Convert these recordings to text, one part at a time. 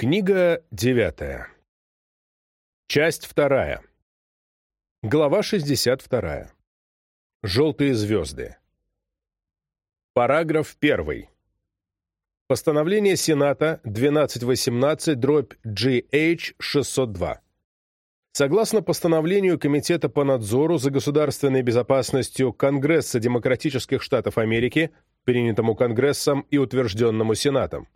Книга девятая. Часть вторая. Глава 62. Желтые звезды. Параграф 1. Постановление Сената 1218 дробь GH 602. Согласно постановлению Комитета по надзору за государственной безопасностью Конгресса Демократических Штатов Америки, принятому Конгрессом и утвержденному Сенатом,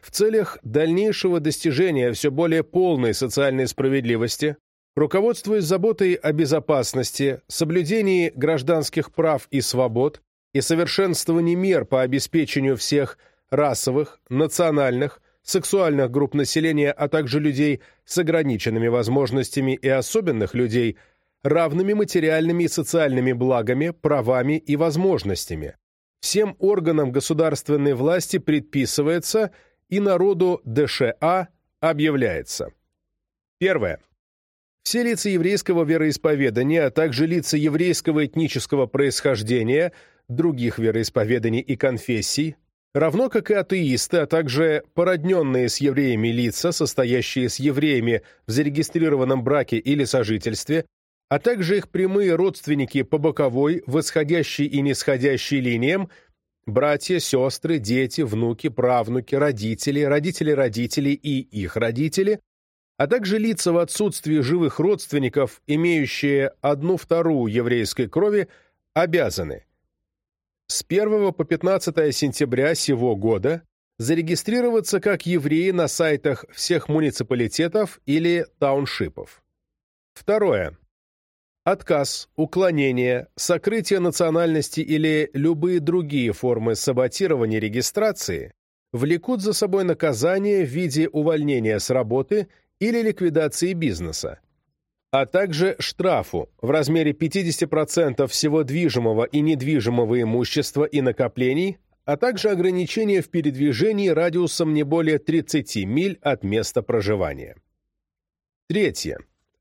в целях дальнейшего достижения все более полной социальной справедливости, руководствуясь заботой о безопасности, соблюдении гражданских прав и свобод и совершенствовании мер по обеспечению всех расовых, национальных, сексуальных групп населения, а также людей с ограниченными возможностями и особенных людей, равными материальными и социальными благами, правами и возможностями. Всем органам государственной власти предписывается – и народу ДША объявляется. Первое. Все лица еврейского вероисповедания, а также лица еврейского этнического происхождения, других вероисповеданий и конфессий, равно как и атеисты, а также породненные с евреями лица, состоящие с евреями в зарегистрированном браке или сожительстве, а также их прямые родственники по боковой, восходящей и нисходящей линиям – братья, сестры, дети, внуки, правнуки, родители, родители родителей и их родители, а также лица в отсутствии живых родственников, имеющие одну-вторую еврейской крови, обязаны с 1 по 15 сентября сего года зарегистрироваться как евреи на сайтах всех муниципалитетов или тауншипов. Второе отказ, уклонение, сокрытие национальности или любые другие формы саботирования регистрации влекут за собой наказание в виде увольнения с работы или ликвидации бизнеса, а также штрафу в размере 50% всего движимого и недвижимого имущества и накоплений, а также ограничение в передвижении радиусом не более 30 миль от места проживания. Третье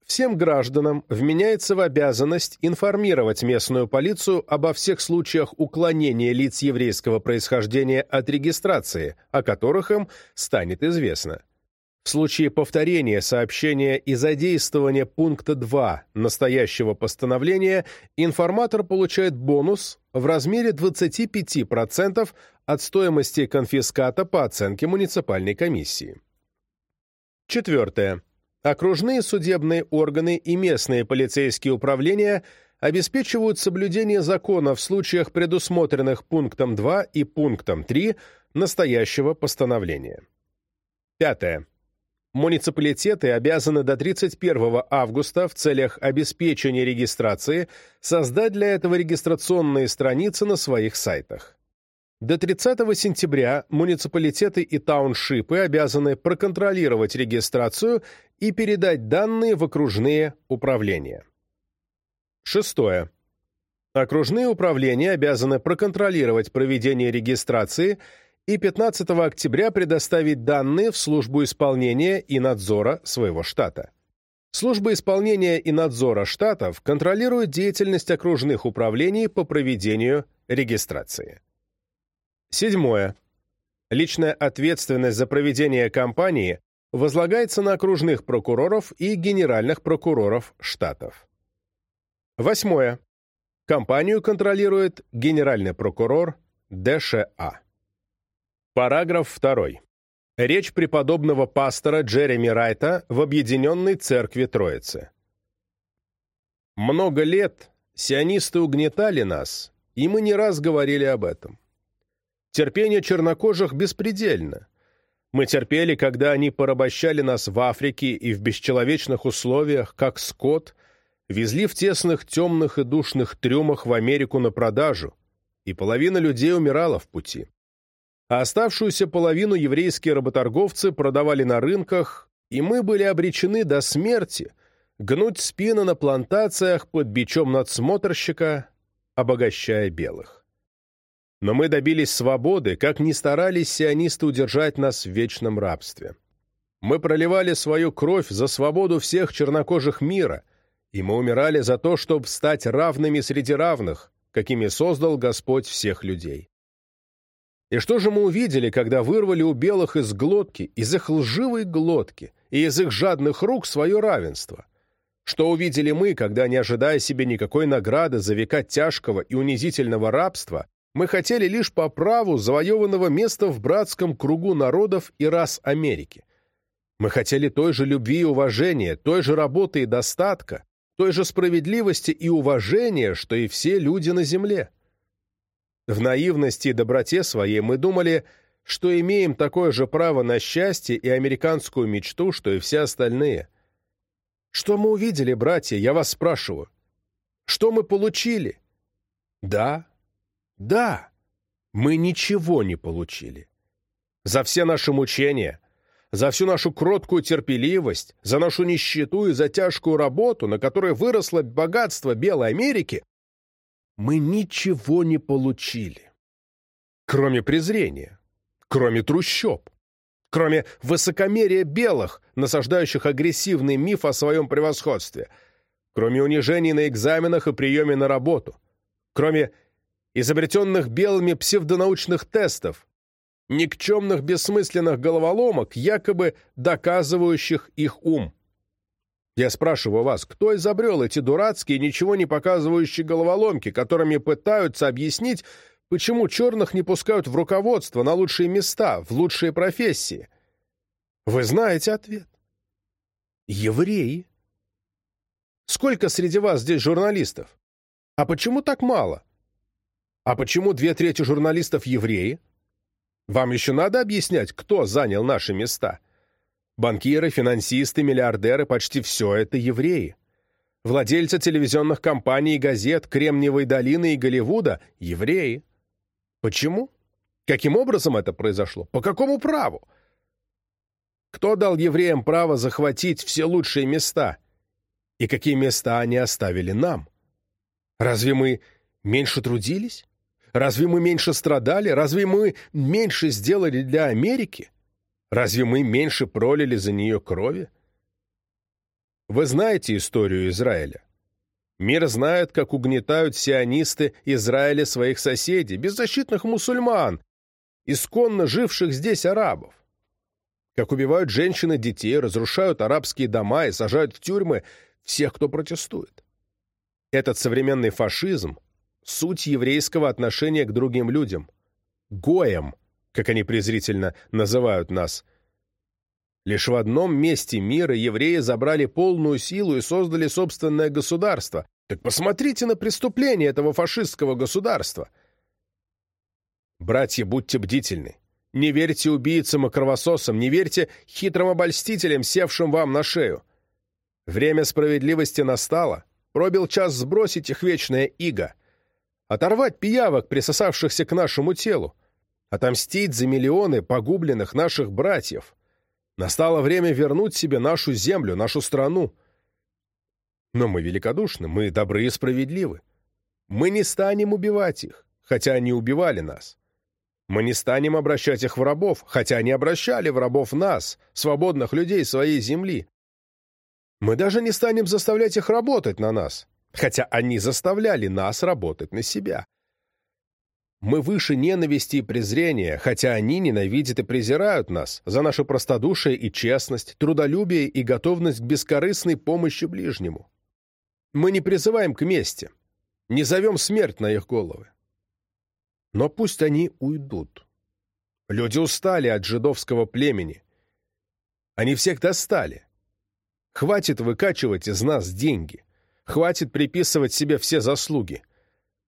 всем гражданам вменяется в обязанность информировать местную полицию обо всех случаях уклонения лиц еврейского происхождения от регистрации, о которых им станет известно. В случае повторения сообщения и задействования пункта 2 настоящего постановления информатор получает бонус в размере 25% от стоимости конфиската по оценке муниципальной комиссии. Четвертое. Окружные судебные органы и местные полицейские управления обеспечивают соблюдение закона в случаях, предусмотренных пунктом 2 и пунктом 3 настоящего постановления. Пятое. Муниципалитеты обязаны до 31 августа в целях обеспечения регистрации создать для этого регистрационные страницы на своих сайтах. До 30 сентября муниципалитеты и тауншипы обязаны проконтролировать регистрацию и передать данные в окружные управления. Шестое. Окружные управления обязаны проконтролировать проведение регистрации и 15 октября предоставить данные в службу исполнения и надзора своего штата. Служба исполнения и надзора штатов контролирует деятельность окружных управлений по проведению регистрации. Седьмое. Личная ответственность за проведение кампании возлагается на окружных прокуроров и генеральных прокуроров штатов. Восьмое. Компанию контролирует генеральный прокурор ДША. Параграф 2. Речь преподобного пастора Джереми Райта в Объединенной Церкви Троицы. Много лет сионисты угнетали нас, и мы не раз говорили об этом. Терпение чернокожих беспредельно. Мы терпели, когда они порабощали нас в Африке и в бесчеловечных условиях, как скот, везли в тесных, темных и душных трюмах в Америку на продажу, и половина людей умирала в пути. А оставшуюся половину еврейские работорговцы продавали на рынках, и мы были обречены до смерти гнуть спины на плантациях под бичом надсмотрщика, обогащая белых. Но мы добились свободы, как ни старались сионисты удержать нас в вечном рабстве. Мы проливали свою кровь за свободу всех чернокожих мира, и мы умирали за то, чтобы стать равными среди равных, какими создал Господь всех людей. И что же мы увидели, когда вырвали у белых из глотки, из их лживой глотки и из их жадных рук свое равенство? Что увидели мы, когда, не ожидая себе никакой награды за века тяжкого и унизительного рабства, мы хотели лишь по праву завоеванного места в братском кругу народов и рас Америки? Мы хотели той же любви и уважения, той же работы и достатка, той же справедливости и уважения, что и все люди на земле. В наивности и доброте своей мы думали, что имеем такое же право на счастье и американскую мечту, что и все остальные. Что мы увидели, братья, я вас спрашиваю? Что мы получили? Да, да, мы ничего не получили. За все наши мучения, за всю нашу кроткую терпеливость, за нашу нищету и за тяжкую работу, на которой выросло богатство Белой Америки, мы ничего не получили. Кроме презрения, кроме трущоб, кроме высокомерия белых, насаждающих агрессивный миф о своем превосходстве, кроме унижений на экзаменах и приеме на работу, кроме изобретенных белыми псевдонаучных тестов, никчемных бессмысленных головоломок, якобы доказывающих их ум. Я спрашиваю вас, кто изобрел эти дурацкие, ничего не показывающие головоломки, которыми пытаются объяснить, почему черных не пускают в руководство, на лучшие места, в лучшие профессии? Вы знаете ответ. Евреи. Сколько среди вас здесь журналистов? А почему так мало? А почему две трети журналистов евреи? Вам еще надо объяснять, кто занял наши места? Банкиры, финансисты, миллиардеры – почти все это евреи. Владельцы телевизионных компаний и газет, Кремниевой долины и Голливуда – евреи. Почему? Каким образом это произошло? По какому праву? Кто дал евреям право захватить все лучшие места? И какие места они оставили нам? Разве мы меньше трудились? Разве мы меньше страдали? Разве мы меньше сделали для Америки? Разве мы меньше пролили за нее крови? Вы знаете историю Израиля. Мир знает, как угнетают сионисты Израиля своих соседей, беззащитных мусульман, исконно живших здесь арабов. Как убивают женщин и детей, разрушают арабские дома и сажают в тюрьмы всех, кто протестует. Этот современный фашизм – суть еврейского отношения к другим людям, гоям – как они презрительно называют нас. Лишь в одном месте мира евреи забрали полную силу и создали собственное государство. Так посмотрите на преступление этого фашистского государства. Братья, будьте бдительны. Не верьте убийцам и кровососам, не верьте хитрым обольстителям, севшим вам на шею. Время справедливости настало. Пробил час сбросить их вечное иго. Оторвать пиявок, присосавшихся к нашему телу отомстить за миллионы погубленных наших братьев. Настало время вернуть себе нашу землю, нашу страну. Но мы великодушны, мы добры и справедливы. Мы не станем убивать их, хотя они убивали нас. Мы не станем обращать их в рабов, хотя они обращали в рабов нас, свободных людей своей земли. Мы даже не станем заставлять их работать на нас, хотя они заставляли нас работать на себя. Мы выше ненависти и презрения, хотя они ненавидят и презирают нас за наше простодушие и честность, трудолюбие и готовность к бескорыстной помощи ближнему. Мы не призываем к мести, не зовем смерть на их головы. Но пусть они уйдут. Люди устали от жидовского племени. Они всех достали. Хватит выкачивать из нас деньги. Хватит приписывать себе все заслуги.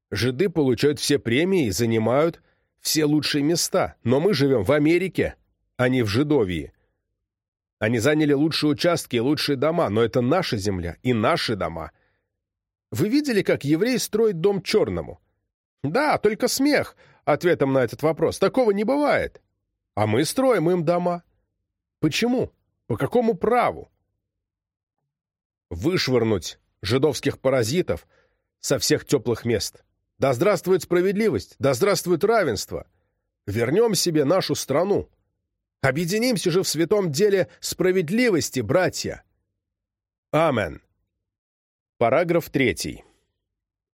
Жиды получают все премии и занимают все лучшие места, но мы живем в Америке, а не в Жидовии. Они заняли лучшие участки и лучшие дома, но это наша земля и наши дома. Вы видели, как еврей строит дом черному? Да, только смех ответом на этот вопрос. Такого не бывает. А мы строим им дома. Почему? По какому праву? Вышвырнуть жидовских паразитов со всех теплых мест. Да здравствует справедливость! Да здравствует равенство! Вернем себе нашу страну! Объединимся же в святом деле справедливости, братья! Амен. Параграф 3.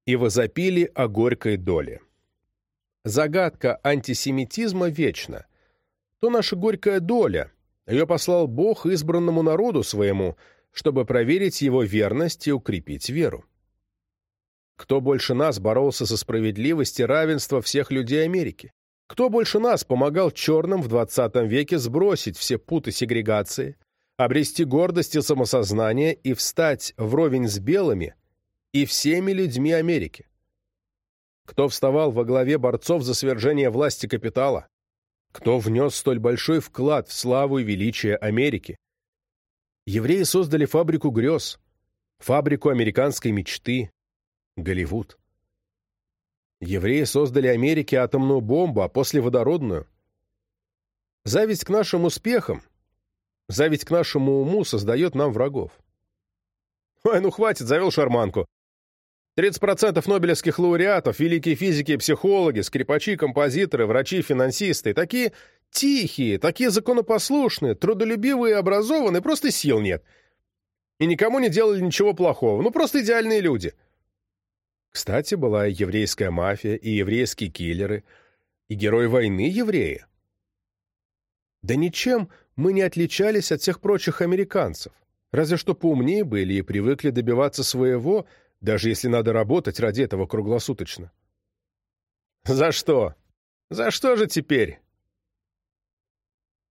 «И возопили о горькой доле». Загадка антисемитизма вечна. То наша горькая доля. Ее послал Бог избранному народу своему, чтобы проверить его верность и укрепить веру. Кто больше нас боролся за справедливость и равенство всех людей Америки? Кто больше нас помогал черным в 20 веке сбросить все путы сегрегации, обрести гордость и самосознание и встать вровень с белыми и всеми людьми Америки? Кто вставал во главе борцов за свержение власти капитала? Кто внес столь большой вклад в славу и величие Америки? Евреи создали фабрику грез, фабрику американской мечты, Голливуд. Евреи создали Америке атомную бомбу, а после водородную. Зависть к нашим успехам, зависть к нашему уму создает нам врагов. Ой, ну хватит, завел шарманку. 30% нобелевских лауреатов, великие физики и психологи, скрипачи, композиторы, врачи, финансисты, такие тихие, такие законопослушные, трудолюбивые и образованные, просто сил нет. И никому не делали ничего плохого, ну просто идеальные люди — кстати, была и еврейская мафия, и еврейские киллеры, и герой войны евреи. Да ничем мы не отличались от всех прочих американцев, разве что поумнее были и привыкли добиваться своего, даже если надо работать ради этого круглосуточно. За что? За что же теперь?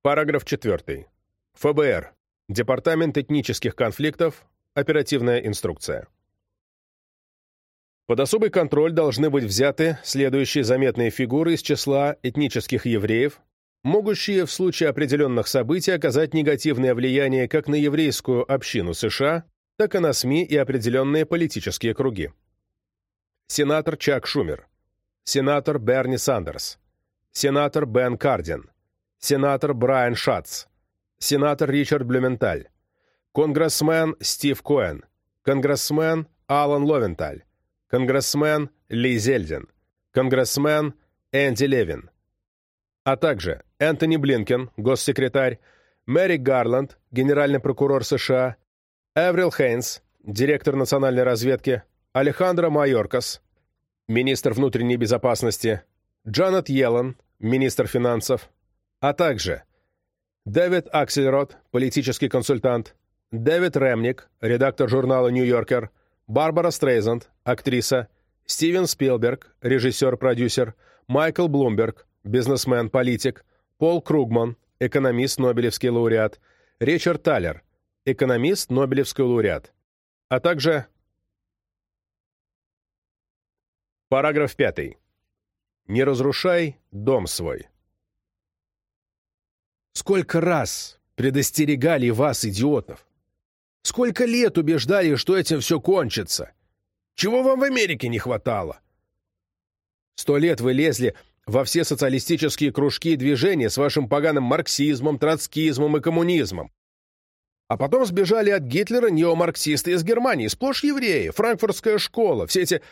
Параграф 4. ФБР. Департамент этнических конфликтов. Оперативная инструкция. Под особый контроль должны быть взяты следующие заметные фигуры из числа этнических евреев, могущие в случае определенных событий оказать негативное влияние как на еврейскую общину США, так и на СМИ и определенные политические круги. Сенатор Чак Шумер, сенатор Берни Сандерс, сенатор Бен Кардин, сенатор Брайан Шатц, сенатор Ричард Блюменталь, конгрессмен Стив Коэн, конгрессмен Алан Ловенталь, конгрессмен Ли Зельдин, конгрессмен Энди Левин, а также Энтони Блинкен, госсекретарь, Мэри Гарланд, генеральный прокурор США, Эврил Хейнс, директор национальной разведки, Алехандро Майоркас, министр внутренней безопасности, Джанет Йеллен, министр финансов, а также Дэвид Аксельрод, политический консультант, Дэвид Ремник, редактор журнала «Нью-Йоркер», Барбара Стрейзанд, актриса, Стивен Спилберг, режиссер-продюсер, Майкл Блумберг, бизнесмен, политик, Пол Кругман, экономист, Нобелевский лауреат, Ричард Талер, экономист, Нобелевский лауреат, а также... Параграф 5. Не разрушай дом свой. Сколько раз предостерегали вас, идиотов! Сколько лет убеждали, что этим все кончится? Чего вам в Америке не хватало? Сто лет вы лезли во все социалистические кружки и движения с вашим поганым марксизмом, троцкизмом и коммунизмом. А потом сбежали от Гитлера неомарксисты из Германии, сплошь евреи, франкфуртская школа, все эти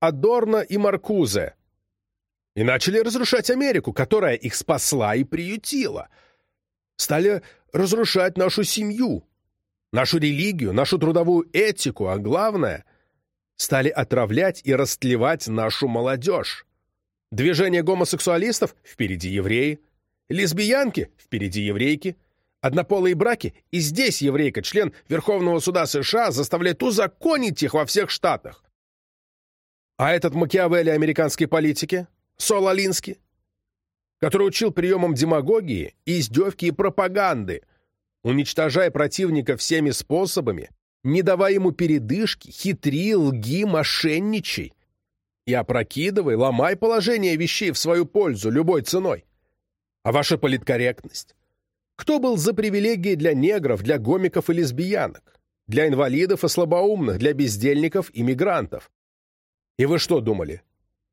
Адорно и Маркузе. И начали разрушать Америку, которая их спасла и приютила. Стали разрушать нашу семью, нашу религию, нашу трудовую этику, а главное — стали отравлять и растлевать нашу молодежь. Движение гомосексуалистов — впереди евреи, лесбиянки — впереди еврейки, однополые браки — и здесь еврейка, член Верховного суда США, заставляет узаконить их во всех штатах. А этот Макиавелли американской политики, Сол Алински, который учил приемам демагогии, издевки и пропаганды — Уничтожай противника всеми способами, не давай ему передышки, хитри, лги, мошенничай. И опрокидывай, ломай положение вещей в свою пользу любой ценой. А ваша политкорректность? Кто был за привилегии для негров, для гомиков и лесбиянок? Для инвалидов и слабоумных, для бездельников и мигрантов? И вы что думали?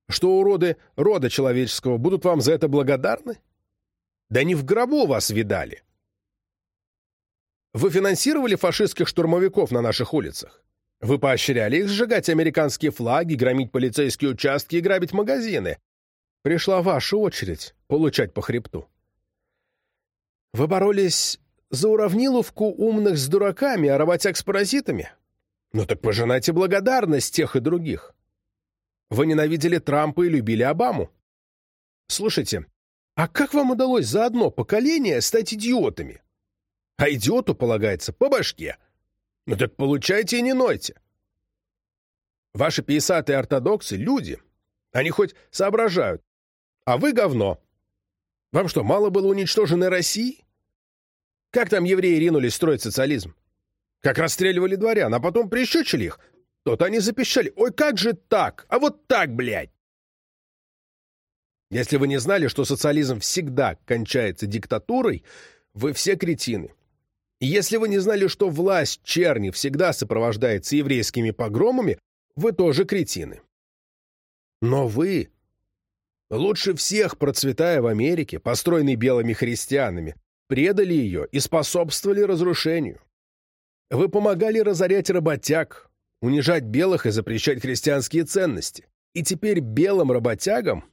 Что уроды рода человеческого будут вам за это благодарны? Да не в гробу вас видали. Вы финансировали фашистских штурмовиков на наших улицах? Вы поощряли их сжигать американские флаги, громить полицейские участки и грабить магазины. Пришла ваша очередь получать по хребту. Вы боролись за уравниловку умных с дураками, а работяг с паразитами? Ну так пожинайте благодарность тех и других. Вы ненавидели Трампа и любили Обаму. Слушайте, а как вам удалось за одно поколение стать идиотами? А идиоту полагается по башке. Ну так получайте и не нойте. Ваши писатые ортодоксы — люди. Они хоть соображают. А вы — говно. Вам что, мало было уничтоженной России? Как там евреи ринулись строить социализм? Как расстреливали дворян, а потом прищучили их? Тот они запищали. Ой, как же так? А вот так, блядь! Если вы не знали, что социализм всегда кончается диктатурой, вы все кретины. И если вы не знали, что власть черни всегда сопровождается еврейскими погромами, вы тоже кретины. Но вы, лучше всех процветая в Америке, построенной белыми христианами, предали ее и способствовали разрушению. Вы помогали разорять работяг, унижать белых и запрещать христианские ценности. И теперь белым работягам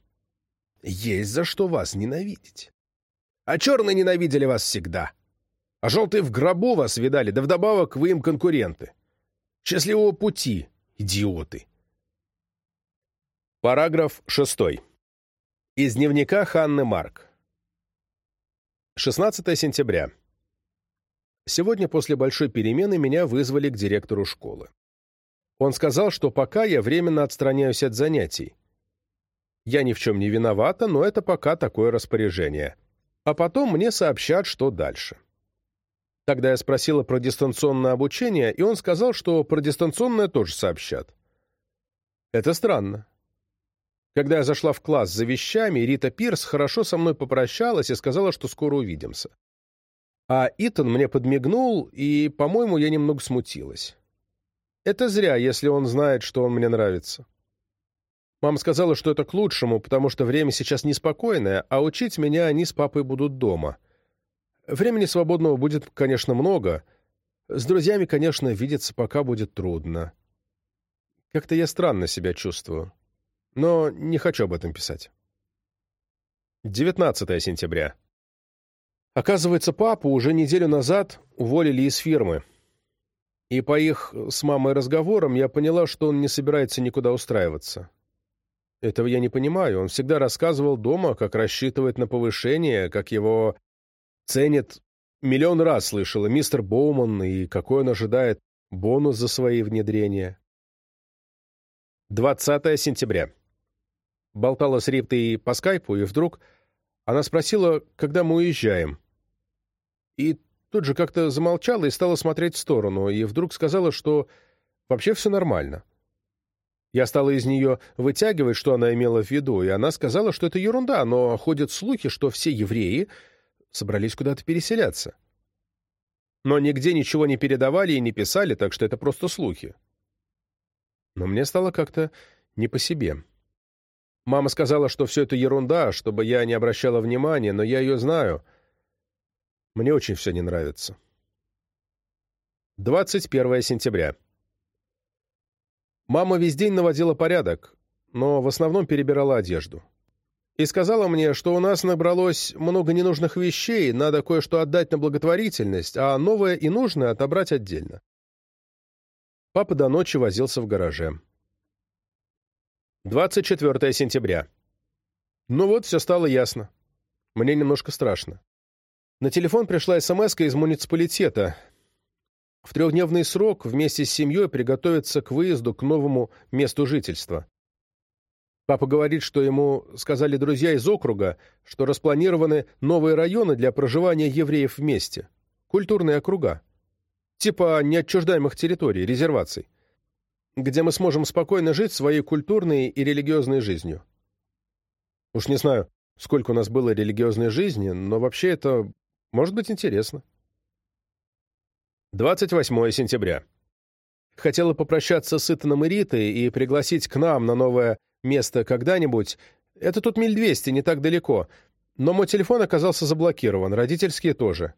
есть за что вас ненавидеть. А черные ненавидели вас всегда. А желтые в гробу вас видали, да вдобавок вы им конкуренты. Счастливого пути, идиоты. Параграф 6. Из дневника Ханны Марк. 16 сентября. Сегодня после большой перемены меня вызвали к директору школы. Он сказал, что пока я временно отстраняюсь от занятий. Я ни в чем не виновата, но это пока такое распоряжение. А потом мне сообщат, что дальше. Тогда я спросила про дистанционное обучение, и он сказал, что про дистанционное тоже сообщат. Это странно. Когда я зашла в класс за вещами, Рита Пирс хорошо со мной попрощалась и сказала, что скоро увидимся. А Итан мне подмигнул, и, по-моему, я немного смутилась. Это зря, если он знает, что он мне нравится. Мама сказала, что это к лучшему, потому что время сейчас неспокойное, а учить меня они с папой будут дома — Времени свободного будет, конечно, много. С друзьями, конечно, видеться пока будет трудно. Как-то я странно себя чувствую. Но не хочу об этом писать. 19 сентября. Оказывается, папу уже неделю назад уволили из фирмы. И по их с мамой разговорам я поняла, что он не собирается никуда устраиваться. Этого я не понимаю. Он всегда рассказывал дома, как рассчитывает на повышение, как его ценит. Миллион раз слышала мистер Боуман и какой он ожидает бонус за свои внедрения. 20 сентября. Болтала с Риптой по скайпу, и вдруг она спросила, когда мы уезжаем. И тут же как-то замолчала и стала смотреть в сторону, и вдруг сказала, что вообще все нормально. Я стала из нее вытягивать, что она имела в виду, и она сказала, что это ерунда, но ходят слухи, что все евреи собрались куда-то переселяться. Но нигде ничего не передавали и не писали, так что это просто слухи. Но мне стало как-то не по себе. Мама сказала, что все это ерунда, чтобы я не обращала внимания, но я ее знаю. Мне очень все не нравится. 21 сентября. Мама весь день наводила порядок, но в основном перебирала одежду и сказала мне, что у нас набралось много ненужных вещей, надо кое-что отдать на благотворительность, а новое и нужное отобрать отдельно. Папа до ночи возился в гараже. 24 сентября. Ну вот, все стало ясно. Мне немножко страшно. На телефон пришла смс из муниципалитета. В трехдневный срок вместе с семьей приготовиться к выезду к новому месту жительства. Папа говорит, что ему сказали друзья из округа, что распланированы новые районы для проживания евреев вместе. Культурные округа. Типа неотчуждаемых территорий, резерваций. Где мы сможем спокойно жить своей культурной и религиозной жизнью. Уж не знаю, сколько у нас было религиозной жизни, но вообще это может быть интересно. 28 сентября. Хотела попрощаться с Итаном и Ритой и пригласить к нам на новое место когда-нибудь. Это тут миль двести, не так далеко. Но мой телефон оказался заблокирован, родительские тоже.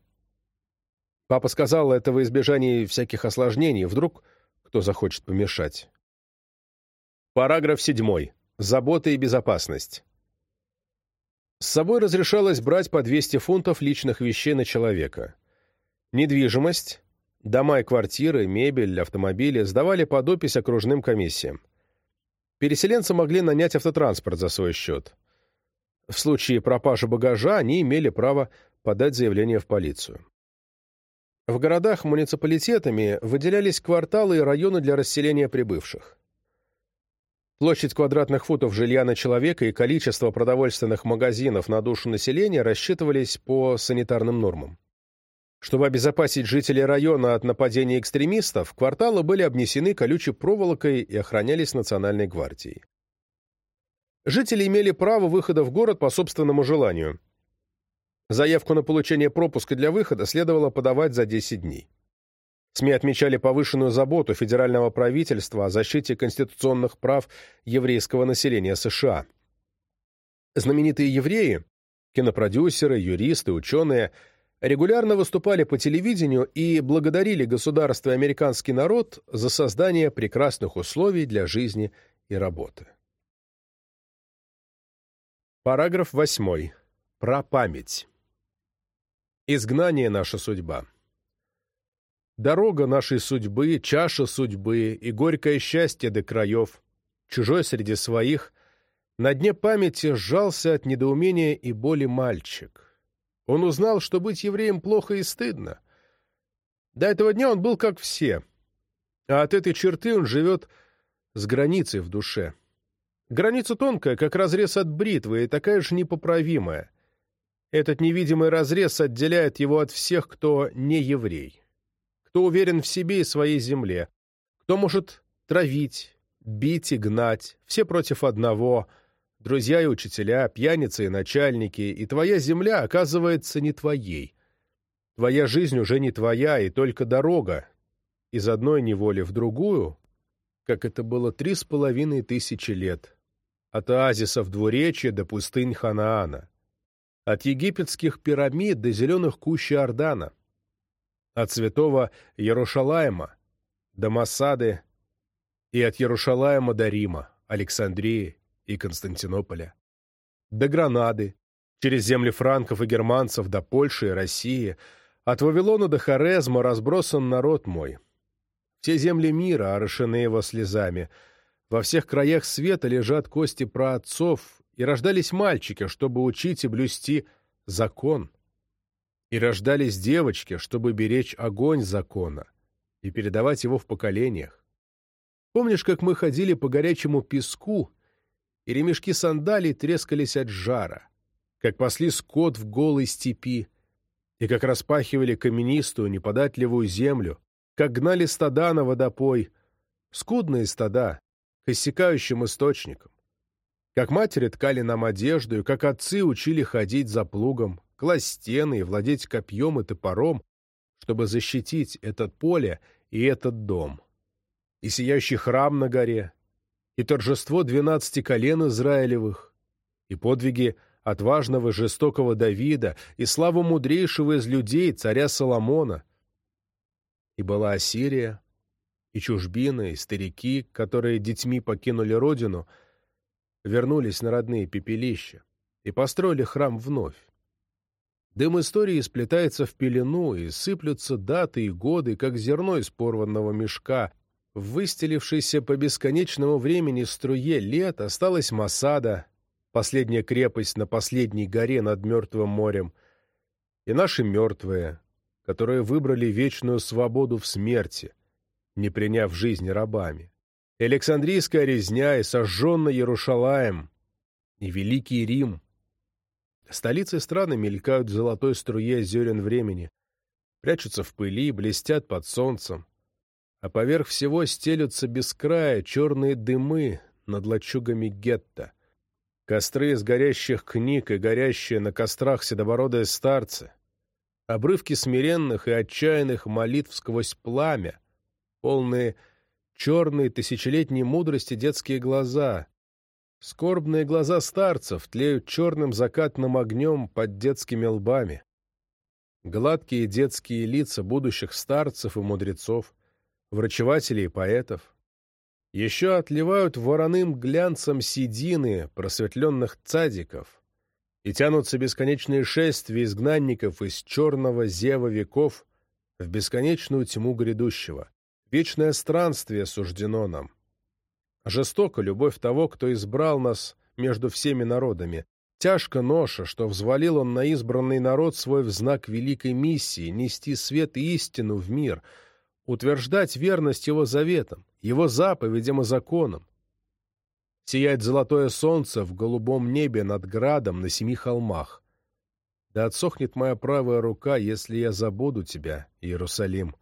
Папа сказал, это во избежание всяких осложнений, вдруг кто захочет помешать. Параграф 7. Забота и безопасность. С собой разрешалось брать по 200 фунтов личных вещей на человека. Недвижимость, дома и квартиры, мебель, автомобили сдавали под опись окружным комиссиям. Переселенцы могли нанять автотранспорт за свой счет. В случае пропажи багажа они имели право подать заявление в полицию. В городах муниципалитетами выделялись кварталы и районы для расселения прибывших. Площадь квадратных футов жилья на человека и количество продовольственных магазинов на душу населения рассчитывались по санитарным нормам. Чтобы обезопасить жителей района от нападения экстремистов, кварталы были обнесены колючей проволокой и охранялись Национальной гвардией. Жители имели право выхода в город по собственному желанию. Заявку на получение пропуска для выхода следовало подавать за 10 дней. СМИ отмечали повышенную заботу федерального правительства о защите конституционных прав еврейского населения США. Знаменитые евреи, кинопродюсеры, юристы, ученые регулярно выступали по телевидению и благодарили государство и американский народ за создание прекрасных условий для жизни и работы. Параграф 8. Про память. Изгнание – наша судьба. Дорога нашей судьбы, чаша судьбы и горькое счастье до краев, чужой среди своих, на дне памяти сжался от недоумения и боли мальчик. Он узнал, что быть евреем плохо и стыдно. До этого дня он был как все, а от этой черты он живет с границей в душе. Граница тонкая, как разрез от бритвы, и такая же непоправимая. Этот невидимый разрез отделяет его от всех, кто не еврей кто уверен в себе и своей земле, кто может травить, бить и гнать, все против одного, друзья и учителя, пьяницы и начальники, и твоя земля оказывается не твоей. Твоя жизнь уже не твоя, и только дорога из одной неволи в другую, как это было три с половиной тысячи лет, от оазисов двуречья до пустынь Ханаана, от египетских пирамид до зеленых кущ Ордана, от святого Ярушалаема до Масады и от Ярушалаема до Рима, Александрии и Константинополя, до Гранады, через земли франков и германцев до Польши и России, от Вавилона до Хорезма разбросан народ мой. Все земли мира орошены его слезами, во всех краях света лежат кости праотцов, и рождались мальчики, чтобы учить и блюсти закон и рождались девочки, чтобы беречь огонь закона и передавать его в поколениях. Помнишь, как мы ходили по горячему песку, и ремешки сандалий трескались от жара, как пасли скот в голой степи, и как распахивали каменистую, неподатливую землю, как гнали стада на водопой, скудные стада, к иссякающим источникам, как матери ткали нам одежду, и как отцы учили ходить за плугом, класть стены и владеть копьем и топором, чтобы защитить это поле и этот дом. И сияющий храм на горе, и торжество двенадцати колен Израилевых, и подвиги отважного жестокого Давида, и славу мудрейшего из людей, царя Соломона. И была Ассирия, и чужбины, и старики, которые детьми покинули родину, вернулись на родные пепелища и построили храм вновь. Дым истории сплетается в пелену, и сыплются даты и годы, как зерно из порванного мешка. В выстелившейся по бесконечному времени струе лет осталась Масада, последняя крепость на последней горе над Мертвым морем, и наши мертвые, которые выбрали вечную свободу в смерти, не приняв жизнь рабами. Александрийская резня и сожженный Ярушалаем, и Великий Рим, Столицы страны мелькают в золотой струе зерен времени, прячутся в пыли, блестят под солнцем, а поверх всего стелются без края черные дымы над лачугами гетто. Костры из горящих книг и горящие на кострах седобородые старцы, обрывки смиренных и отчаянных молитв сквозь пламя, полные черной тысячелетней мудрости детские глаза, Скорбные глаза старцев тлеют черным закатным огнем под детскими лбами. Гладкие детские лица будущих старцев и мудрецов, врачевателей и поэтов. Еще отливают вороным глянцем седины просветленных цадиков, и тянутся бесконечные шествия изгнанников из черного зева веков в бесконечную тьму грядущего. Вечное странствие суждено нам. Жестока любовь того, кто избрал нас между всеми народами, Тяжко ноша, что взвалил он на избранный народ свой в знак великой миссии нести свет и истину в мир, утверждать верность его заветам, его заповедям и законам. Сияет золотое солнце в голубом небе над градом на семи холмах. Да отсохнет моя правая рука, если я забуду тебя, Иерусалим.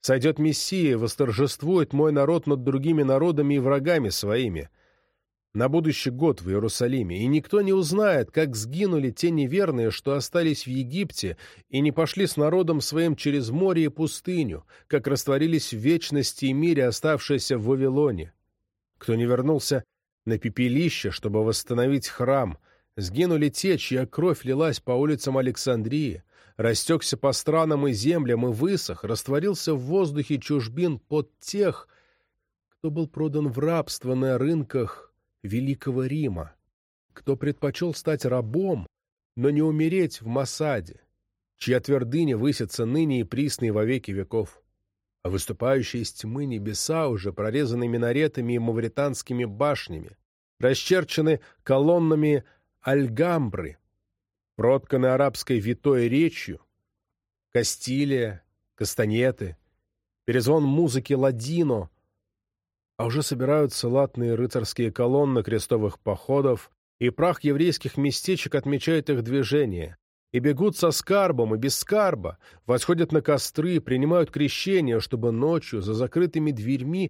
Сойдет Мессия, восторжествует мой народ над другими народами и врагами своими — на будущий год в Иерусалиме, и никто не узнает, как сгинули те неверные, что остались в Египте и не пошли с народом своим через море и пустыню, как растворились в вечности и мире, оставшиеся в Вавилоне. Кто не вернулся на пепелище, чтобы восстановить храм, сгинули те, чья кровь лилась по улицам Александрии, растекся по странам и землям и высох, растворился в воздухе чужбин под тех, кто был продан в рабство на рынках Великого Рима, кто предпочел стать рабом, но не умереть в Масаде, чья твердыня высится ныне и присной во веки веков. А выступающие из тьмы небеса уже прорезаны минаретами и мавританскими башнями, расчерчены колоннами альгамбры, протканы арабской витой речью, Кастилия, Кастанеты, перезвон музыки ладино — а уже собираются латные рыцарские колонны крестовых походов, и прах еврейских местечек отмечает их движение, и бегут со скарбом и без скарба, восходят на костры, принимают крещение, чтобы ночью за закрытыми дверьми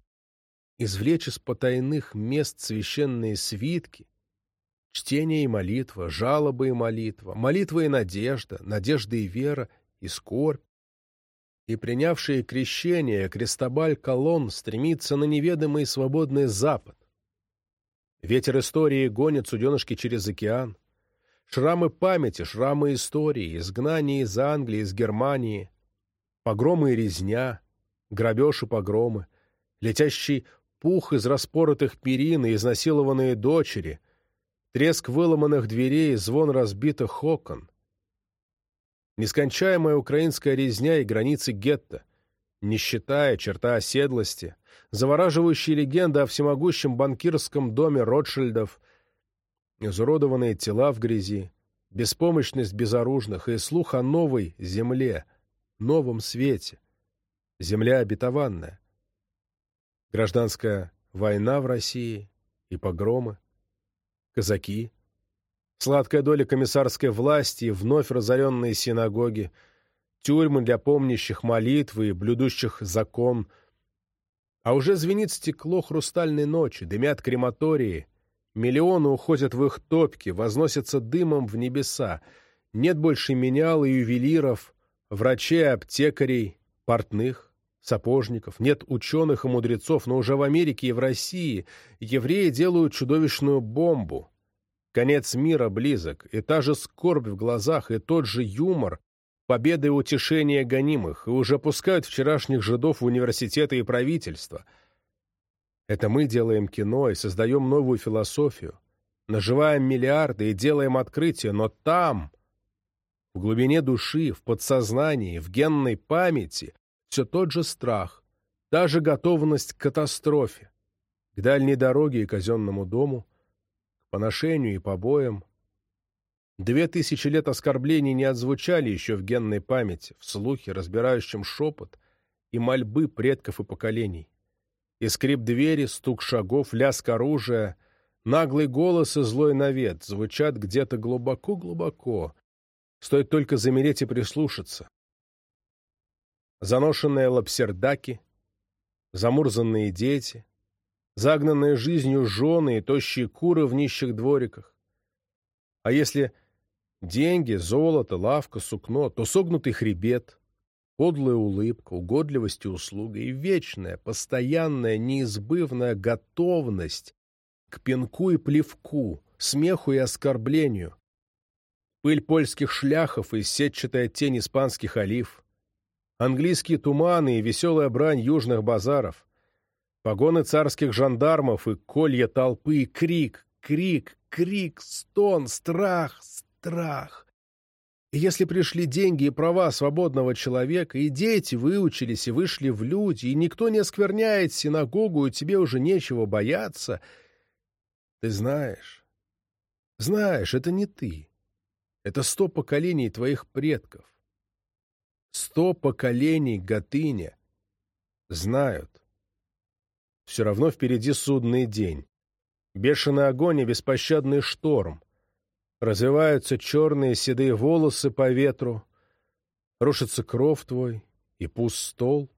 извлечь из потайных мест священные свитки, чтение и молитва, жалобы и молитва, молитва и надежда, надежда и вера, и скорбь, и принявшие крещение крестобаль колонн стремится на неведомый свободный запад. Ветер истории гонит суденышки через океан. Шрамы памяти, шрамы истории, изгнание из Англии, из Германии, погромы и резня, грабеж и погромы, летящий пух из распоротых перин и изнасилованные дочери, треск выломанных дверей, звон разбитых окон, Нескончаемая украинская резня и границы гетто, нищета и черта оседлости, завораживающие легенды о всемогущем банкирском доме Ротшильдов, изуродованные тела в грязи, беспомощность безоружных и слух о новой земле, новом свете, земля обетованная, гражданская война в России и погромы, казаки, сладкая доля комиссарской власти и вновь разоренные синагоги, тюрьмы для помнящих молитвы и блюдущих закон. А уже звенит стекло хрустальной ночи, дымят крематории, миллионы уходят в их топки, возносятся дымом в небеса. Нет больше менял и ювелиров, врачей, аптекарей, портных, сапожников, нет ученых и мудрецов, но уже в Америке и в России евреи делают чудовищную бомбу, Конец мира близок, и та же скорбь в глазах, и тот же юмор, победы и утешения гонимых, и уже пускают вчерашних жидов в университеты и правительства. Это мы делаем кино и создаем новую философию, наживаем миллиарды и делаем открытия, но там, в глубине души, в подсознании, в генной памяти, все тот же страх, та же готовность к катастрофе, к дальней дороге и казенному дому, поношению и побоям. Две тысячи лет оскорблений не отзвучали еще в генной памяти, в слухе, разбирающем шепот и мольбы предков и поколений. И скрип двери, стук шагов, лязг оружия, наглый голос и злой навет звучат где-то глубоко-глубоко. Стоит только замереть и прислушаться. Заношенные лапсердаки, замурзанные дети, загнанные жизнью жены и тощие куры в нищих двориках. А если деньги, золото, лавка, сукно, то согнутый хребет, подлая улыбка, угодливость и услуга и вечная, постоянная, неизбывная готовность к пинку и плевку, смеху и оскорблению, пыль польских шляхов и сетчатая тень испанских олив, английские туманы и веселая брань южных базаров — Погоны царских жандармов и колья толпы, крик, крик, крик, стон, страх, страх. И если пришли деньги и права свободного человека, и дети выучились и вышли в люди, и никто не оскверняет синагогу, и тебе уже нечего бояться, ты знаешь, Знаешь, это не ты. Это сто поколений твоих предков. Сто поколений Гатыня знают. Все равно впереди судный день. Бешеный огонь и беспощадный шторм. Развиваются черные седые волосы по ветру. Рушится кров твой и пуст стол.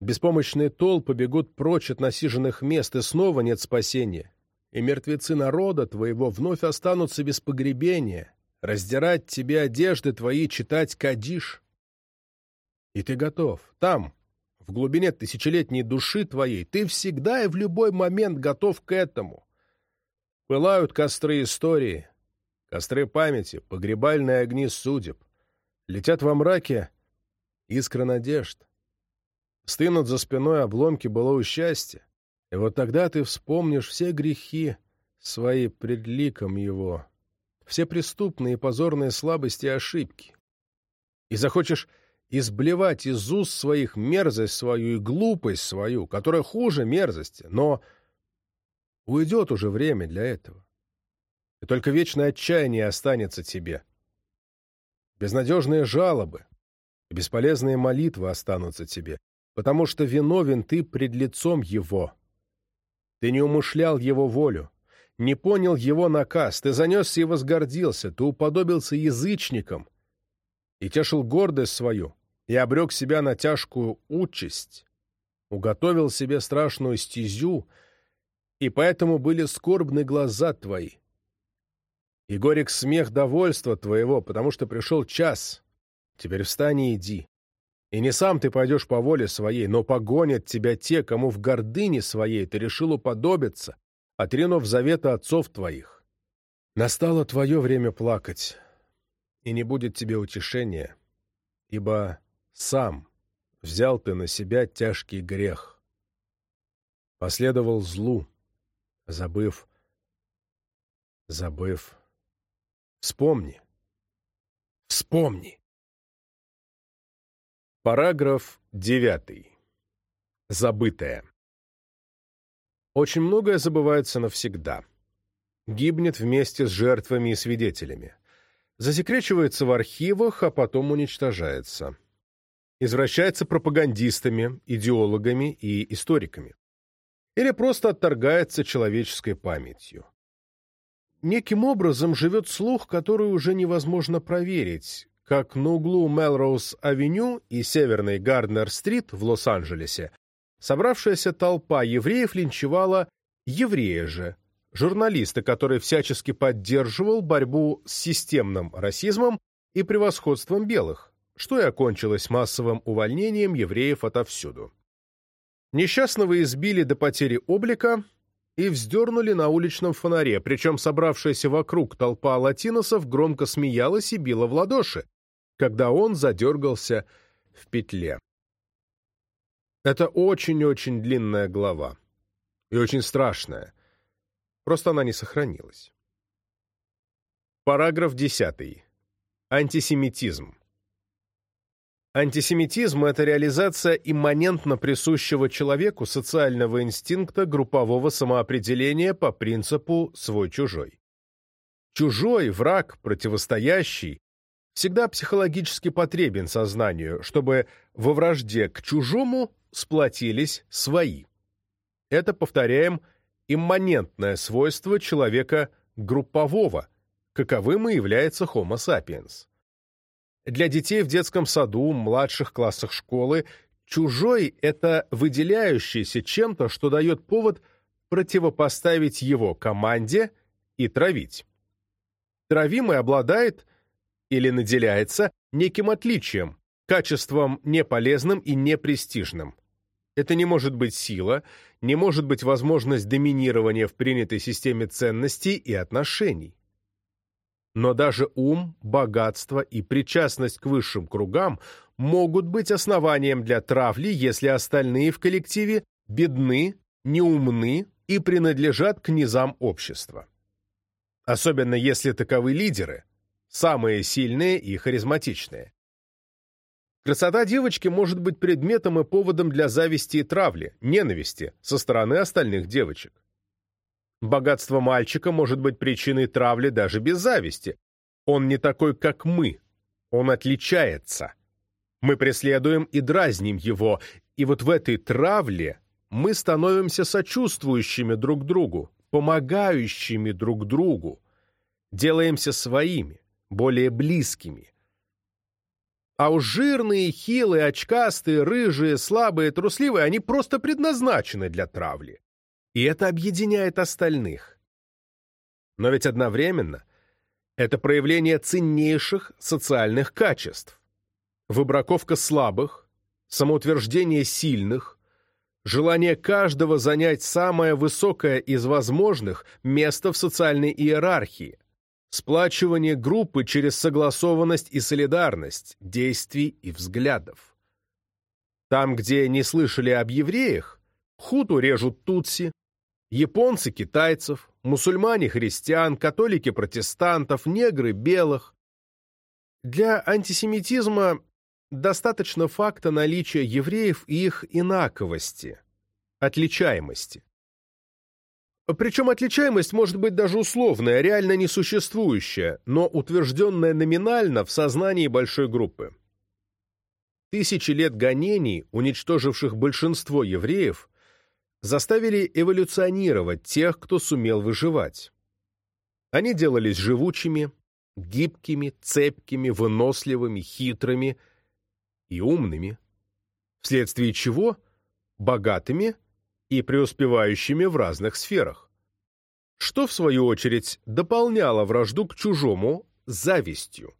Беспомощные толпы бегут прочь от насиженных мест, и снова нет спасения. И мертвецы народа твоего вновь останутся без погребения, раздирать тебе одежды твои, читать кадиш. И ты готов. Там, в глубине тысячелетней души твоей, ты всегда и в любой момент готов к этому. Пылают костры истории, костры памяти, погребальные огни судеб. Летят во мраке искры надежд. Стынут за спиной обломки былого счастья. И вот тогда ты вспомнишь все грехи свои пред ликом его, все преступные и позорные слабости и ошибки. И захочешь изблевать из уст своих мерзость свою и глупость свою, которая хуже мерзости, но уйдет уже время для этого. И только вечное отчаяние останется тебе. Безнадежные жалобы и бесполезные молитвы останутся тебе, потому что виновен ты пред лицом его. Ты не умышлял его волю, не понял его наказ, ты занесся и возгордился, ты уподобился язычникам и тешил гордость свою, и обрек себя на тяжкую участь, уготовил себе страшную стезю, и поэтому были скорбны глаза твои. И горек смех довольства твоего, потому что пришел час. Теперь встань и иди. И не сам ты пойдешь по воле своей, но погонят тебя те, кому в гордыне своей ты решил уподобиться, отринув завета отцов твоих. Настало твое время плакать, и не будет тебе утешения, ибо сам взял ты на себя тяжкий грех. Последовал злу, забыв, забыв. Вспомни, вспомни. Параграф девятый. Забытое. Очень многое забывается навсегда. Гибнет вместе с жертвами и свидетелями. Засекречивается в архивах, а потом уничтожается извращается пропагандистами, идеологами и историками. Или просто отторгается человеческой памятью. Неким образом живет слух, который уже невозможно проверить, как на углу Мелроуз-авеню и Северной Гарднер-стрит в Лос-Анджелесе собравшаяся толпа евреев линчевала еврея же, журналиста, который всячески поддерживал борьбу с системным расизмом и превосходством белых, что и окончилось массовым увольнением евреев отовсюду. Несчастного избили до потери облика и вздернули на уличном фонаре, причем собравшаяся вокруг толпа латиносов громко смеялась и била в ладоши, когда он задергался в петле. Это очень-очень длинная глава. И очень страшная. Просто она не сохранилась. Параграф 10. Антисемитизм. Антисемитизм – это реализация имманентно присущего человеку социального инстинкта группового самоопределения по принципу «свой-чужой». Чужой, враг, противостоящий всегда психологически потребен сознанию, чтобы во вражде к чужому сплотились свои. Это, повторяем, имманентное свойство человека группового, каковым и является Homo sapiens. Для детей в детском саду, младших классах школы чужой – это выделяющийся чем-то, что дает повод противопоставить его команде и травить. Травимый обладает или наделяется неким отличием, качеством неполезным и непрестижным. Это не может быть сила, не может быть возможность доминирования в принятой системе ценностей и отношений. Но даже ум, богатство и причастность к высшим кругам могут быть основанием для травли, если остальные в коллективе бедны, неумны и принадлежат к низам общества. Особенно если таковы лидеры, самые сильные и харизматичные. Красота девочки может быть предметом и поводом для зависти и травли, ненависти со стороны остальных девочек. Богатство мальчика может быть причиной травли даже без зависти. Он не такой, как мы. Он отличается. Мы преследуем и дразним его, и вот в этой травле мы становимся сочувствующими друг другу, помогающими друг другу, делаемся своими, более близкими. А уж жирные, хилые, очкастые, рыжие, слабые, трусливые, они просто предназначены для травли. И это объединяет остальных. Но ведь одновременно это проявление ценнейших социальных качеств. Выбраковка слабых, самоутверждение сильных, желание каждого занять самое высокое из возможных место в социальной иерархии, сплачивание группы через согласованность и солидарность, действий и взглядов. Там, где не слышали об евреях, хуту режут тутси, японцы китайцев, мусульмане христиан, католики протестантов, негры белых. Для антисемитизма достаточно факта наличия евреев и их инаковости, отличаемости. Причем отличаемость может быть даже условная, реально несуществующая, но утвержденная номинально в сознании большой группы. Тысячи лет гонений, уничтоживших большинство евреев, заставили эволюционировать тех, кто сумел выживать. Они делались живучими, гибкими, цепкими, выносливыми, хитрыми и умными, вследствие чего богатыми и преуспевающими в разных сферах, что, в свою очередь, дополняло вражду к чужому завистью.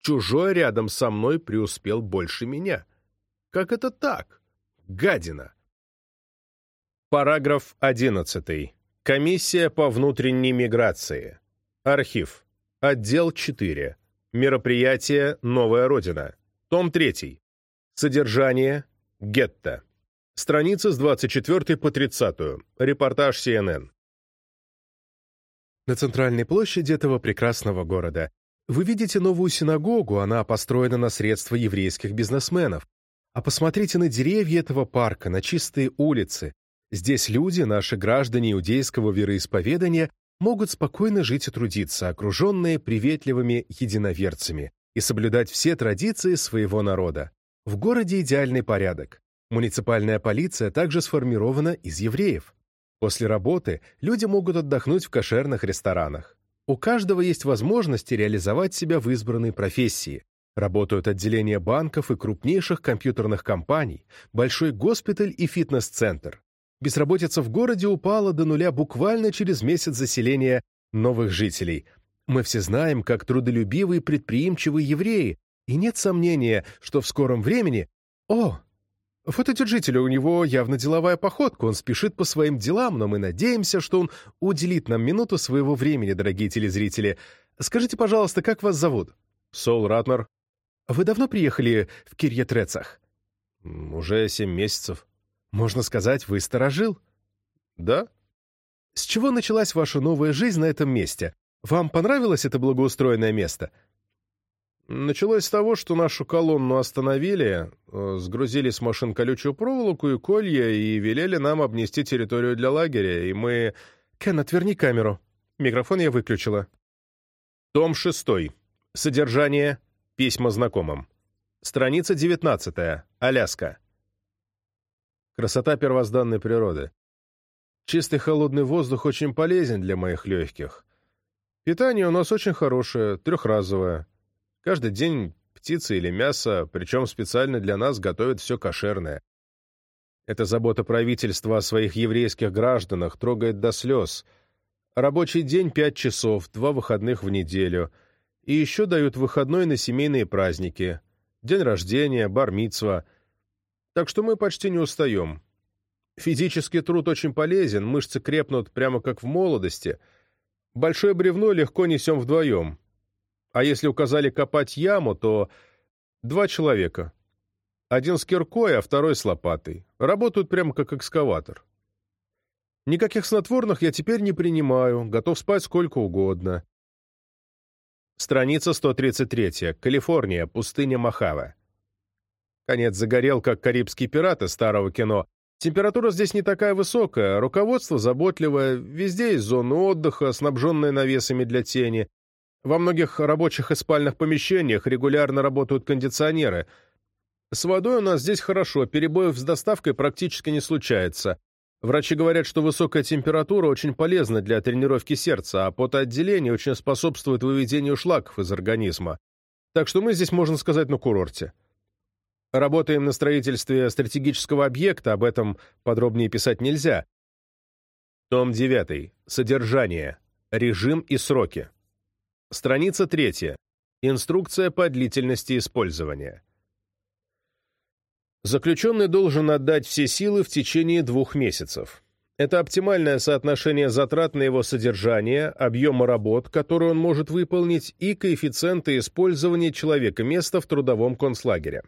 Чужой рядом со мной преуспел больше меня. Как это так? Гадина. Параграф 11. Комиссия по внутренней миграции. Архив. Отдел 4. Мероприятие «Новая Родина». Том 3. Содержание. Гетто. Страница с 24 по 30. Репортаж CNN. На центральной площади этого прекрасного города вы видите новую синагогу, она построена на средства еврейских бизнесменов. А посмотрите на деревья этого парка, на чистые улицы. Здесь люди, наши граждане иудейского вероисповедания, могут спокойно жить и трудиться, окруженные приветливыми единоверцами, и соблюдать все традиции своего народа. В городе идеальный порядок. Муниципальная полиция также сформирована из евреев. После работы люди могут отдохнуть в кошерных ресторанах. У каждого есть возможность реализовать себя в избранной профессии. Работают отделения банков и крупнейших компьютерных компаний, большой госпиталь и фитнес-центр. Безработица в городе упала до нуля буквально через месяц заселения новых жителей – мы все знаем, как трудолюбивы и предприимчивы евреи, и нет сомнения, что в скором времени... О, житель, у него явно деловая походка, он спешит по своим делам, но мы надеемся, что он уделит нам минуту своего времени, дорогие телезрители. Скажите, пожалуйста, как вас зовут? Сол Ратнер. Вы давно приехали в Кирьетрецах? Уже семь месяцев. Можно сказать, вы сторожил? Да. С чего началась ваша новая жизнь на этом месте? Вам понравилось это благоустроенное место?» Началось с того, что нашу колонну остановили, э, сгрузили с машин колючую проволоку и колья и велели нам обнести территорию для лагеря, и мы... «Кен, отверни камеру. Микрофон я выключила». Том 6. Содержание. Письма знакомым. Страница 19. Аляска. Красота первозданной природы. Чистый холодный воздух очень полезен для моих легких. Питание у нас очень хорошее, трехразовое. Каждый день птица или мясо, причем специально для нас готовят все кошерное. Эта забота правительства о своих еврейских гражданах трогает до слез. Рабочий день пять часов, два выходных в неделю. И еще дают выходной на семейные праздники. День рождения, бар Так что мы почти не устаем. Физический труд очень полезен, мышцы крепнут прямо как в молодости — Большое бревно легко несем вдвоем. А если указали копать яму, то два человека. Один с киркой, а второй с лопатой. Работают прямо как экскаватор. Никаких снотворных я теперь не принимаю, готов спать сколько угодно. Страница 133. Калифорния. Пустыня Мохаве. Конец загорел, как карибские пираты старого кино, Температура здесь не такая высокая, руководство заботливое, везде есть зоны отдыха, снабженные навесами для тени. Во многих рабочих и спальных помещениях регулярно работают кондиционеры. С водой у нас здесь хорошо, перебоев с доставкой практически не случается. Врачи говорят, что высокая температура очень полезна для тренировки сердца, а потоотделение очень способствует выведению шлаков из организма. Так что мы здесь, можно сказать, на курорте. Работаем на строительстве стратегического объекта, об этом подробнее писать нельзя. Том 9. Содержание. Режим и сроки. Страница 3. Инструкция по длительности использования. Заключенный должен отдать все силы в течение двух месяцев. Это оптимальное соотношение затрат на его содержание, объема работ, которые он может выполнить, и коэффициенты использования человека места в трудовом концлагере.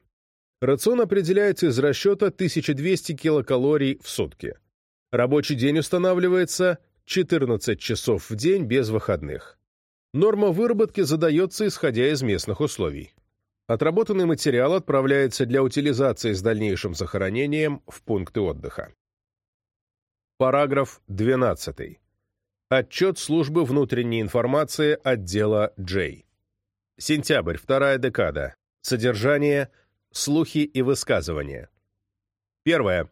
Рацион определяется из расчета 1200 килокалорий в сутки. Рабочий день устанавливается 14 часов в день без выходных. Норма выработки задается исходя из местных условий. Отработанный материал отправляется для утилизации с дальнейшим захоронением в пункты отдыха. Параграф 12. Отчет службы внутренней информации отдела J. Сентябрь, вторая декада. Содержание – Слухи и высказывания. Первое.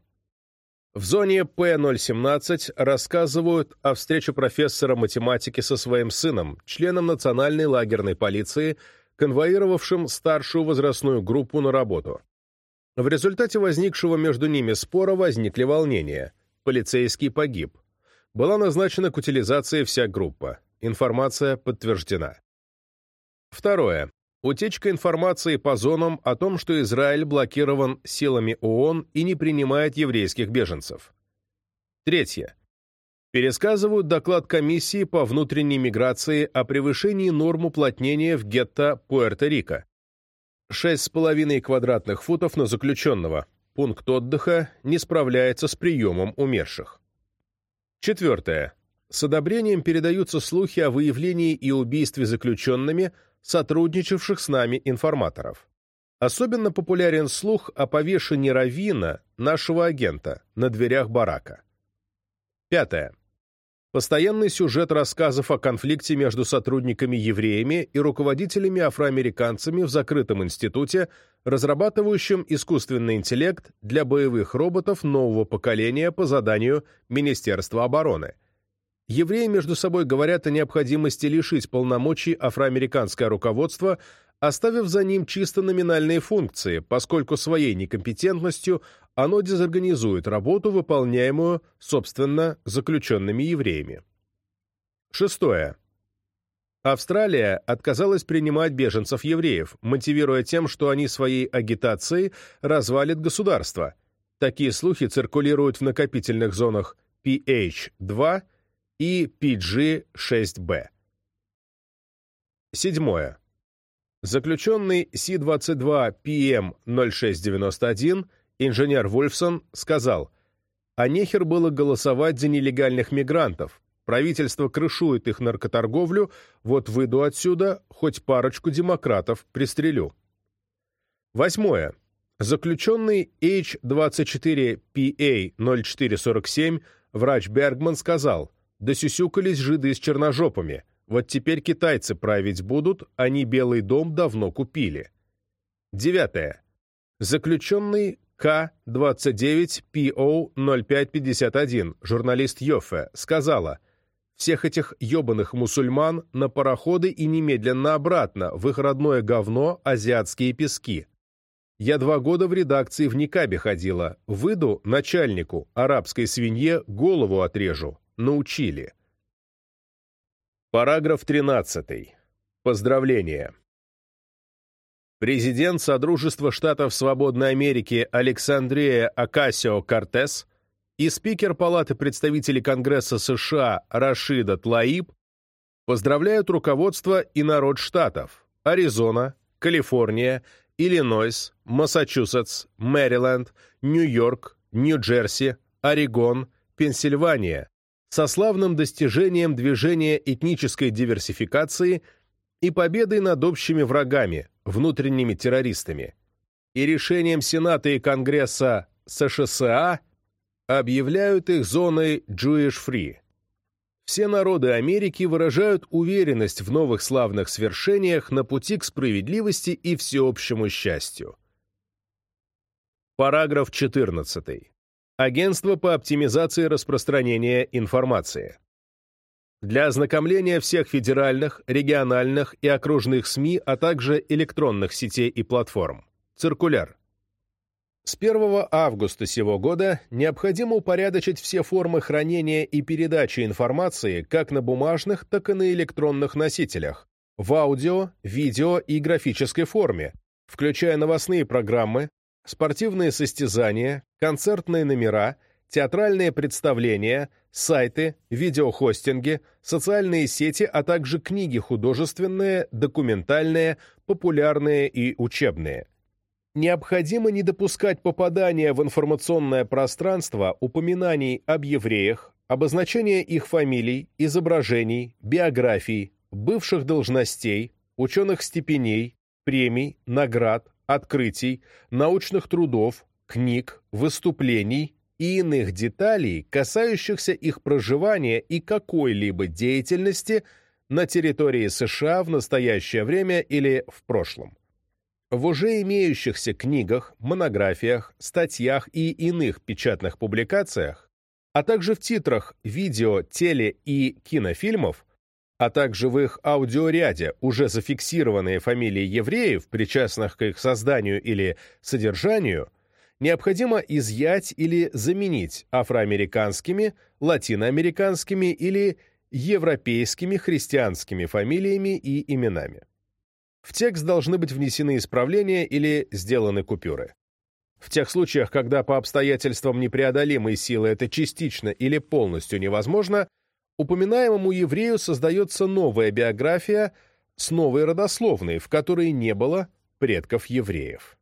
В зоне П-017 рассказывают о встрече профессора математики со своим сыном, членом национальной лагерной полиции, конвоировавшим старшую возрастную группу на работу. В результате возникшего между ними спора возникли волнения. Полицейский погиб. Была назначена к утилизации вся группа. Информация подтверждена. Второе. Утечка информации по зонам о том, что Израиль блокирован силами ООН и не принимает еврейских беженцев. Третье. Пересказывают доклад комиссии по внутренней миграции о превышении норм уплотнения в гетто Пуэрто-Рико. 6,5 квадратных футов на заключенного. Пункт отдыха не справляется с приемом умерших. Четвертое. С одобрением передаются слухи о выявлении и убийстве заключенными – сотрудничавших с нами информаторов. Особенно популярен слух о повешении Равина, нашего агента, на дверях барака. Пятое. Постоянный сюжет рассказов о конфликте между сотрудниками-евреями и руководителями-афроамериканцами в закрытом институте, разрабатывающем искусственный интеллект для боевых роботов нового поколения по заданию Министерства обороны – евреи между собой говорят о необходимости лишить полномочий афроамериканское руководство, оставив за ним чисто номинальные функции, поскольку своей некомпетентностью оно дезорганизует работу, выполняемую, собственно, заключенными евреями. Шестое. Австралия отказалась принимать беженцев-евреев, мотивируя тем, что они своей агитацией развалят государство. Такие слухи циркулируют в накопительных зонах PH-2 и PG-6B. Седьмое. Заключенный Си-22PM-0691 инженер Вольфсон сказал, «А нехер было голосовать за нелегальных мигрантов. Правительство крышует их наркоторговлю, вот выйду отсюда, хоть парочку демократов пристрелю». Восьмое. Заключенный H24PA-0447 врач Бергман сказал, Досюсюкались жиды с черножопами. Вот теперь китайцы править будут, они Белый дом давно купили. Девятое. Заключенный К-29-ПО-0551, журналист Йоффе, сказала, «Всех этих ебаных мусульман на пароходы и немедленно обратно, в их родное говно азиатские пески. Я два года в редакции в Никабе ходила, выйду начальнику, арабской свинье, голову отрежу научили. Параграф 13. Поздравления. Президент Содружества Штатов Свободной Америки Александрия Акасио-Кортес и спикер Палаты представителей Конгресса США Рашида Тлаиб поздравляют руководство и народ штатов Аризона, Калифорния, Иллинойс, Массачусетс, Мэриленд, Нью-Йорк, Нью-Джерси, Орегон, Пенсильвания со славным достижением движения этнической диверсификации и победой над общими врагами, внутренними террористами, и решением Сената и Конгресса США объявляют их зоной Jewish Free. Все народы Америки выражают уверенность в новых славных свершениях на пути к справедливости и всеобщему счастью. Параграф 14. Агентство по оптимизации распространения информации. Для ознакомления всех федеральных, региональных и окружных СМИ, а также электронных сетей и платформ. Циркуляр. С 1 августа сего года необходимо упорядочить все формы хранения и передачи информации как на бумажных, так и на электронных носителях, в аудио, видео и графической форме, включая новостные программы, спортивные состязания, концертные номера, театральные представления, сайты, видеохостинги, социальные сети, а также книги художественные, документальные, популярные и учебные – необходимо не допускать попадания в информационное пространство упоминаний об евреях, обозначения их фамилий, изображений, биографий, бывших должностей, ученых степеней, премий, наград, открытий, научных трудов, книг, выступлений и иных деталей, касающихся их проживания и какой-либо деятельности на территории США в настоящее время или в прошлом. В уже имеющихся книгах, монографиях, статьях и иных печатных публикациях, а также в титрах видео, теле- и кинофильмов, а также в их аудиоряде уже зафиксированные фамилии евреев, причастных к их созданию или содержанию, необходимо изъять или заменить афроамериканскими, латиноамериканскими или европейскими христианскими фамилиями и именами. В текст должны быть внесены исправления или сделаны купюры. В тех случаях, когда по обстоятельствам непреодолимой силы это частично или полностью невозможно, упоминаемому еврею создается новая биография с новой родословной, в которой не было предков евреев.